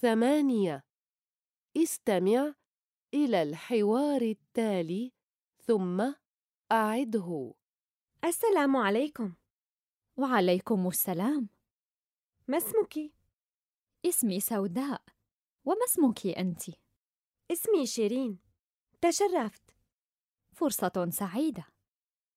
ثمانية. استمع إلى الحوار التالي ثم أعده. السلام عليكم. وعليكم السلام. ما اسمك؟ اسمي سوداء. وما اسمك أنت؟ اسمي شيرين. تشرفت. فرصة سعيدة.